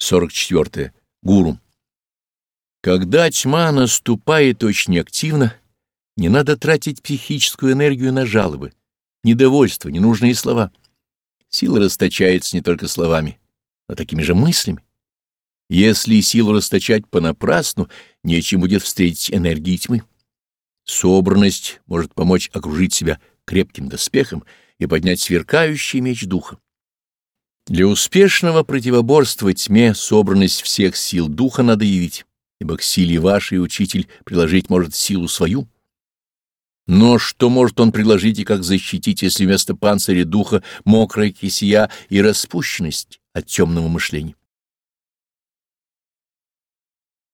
44. Гуру. Когда тьма наступает очень активно, не надо тратить психическую энергию на жалобы, недовольство, ненужные слова. Сила расточается не только словами, но такими же мыслями. Если силу расточать понапрасну, нечем будет встретить энергии тьмы. Собранность может помочь окружить себя крепким доспехом и поднять сверкающий меч духа. Для успешного противоборства тьме собранность всех сил духа надо явить, ибо к силе вашей учитель приложить может силу свою. Но что может он предложить и как защитить, если вместо панциря духа мокрая кисия и распущенность от темного мышления?